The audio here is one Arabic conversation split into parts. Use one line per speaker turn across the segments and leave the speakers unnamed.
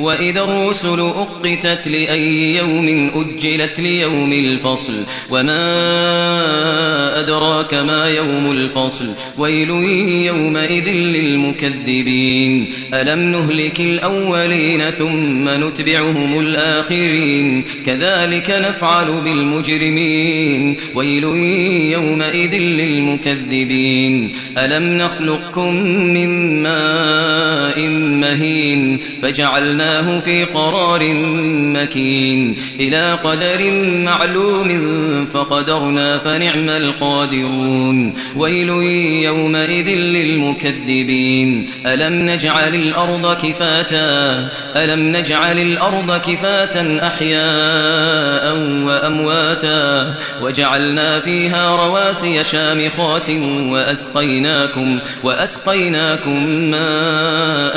وإذا الرسل أقتت لأي يوم أجلت ليوم الفصل وما أدراك ما يوم الفصل ويل يومئذ للمكذبين. ألم نهلك الأولين ثم نتبعهم الآخرين؟ كذلك نفعل بالمجرمين. ويل يومئذ للمكذبين. ألم نخلقكم من ماء مهين فجعلناه في قرار مكين. إلى قدر معلوم فقدرنا فنعم القادرون. ويل يومئذ للمكذبين. ألم نجعل الأرض كفاتا؟ ألم نجعل الأرض كفاتا أحياء وأمواتا؟ وجعلنا فيها رواسي شامخات وأسقيناكم وأسقيناكم ماء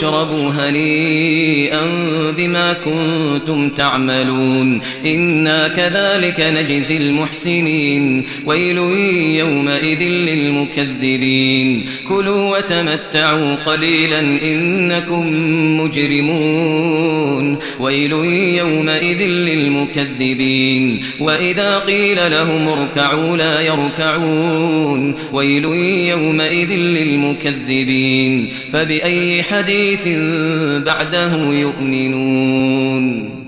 هنيئا بما كنتم تعملون. إنا كذلك نجزي المحسنين. ويل يومئذ للمكذبين. كلوا وتمتعوا قليلا إنكم مجرمون. ويل يومئذ للمكذبين. وإذا قيل لهم اركعوا لا يركعون. ويل يومئذ للمكذبين. فبأي حديث بعده يؤمنون.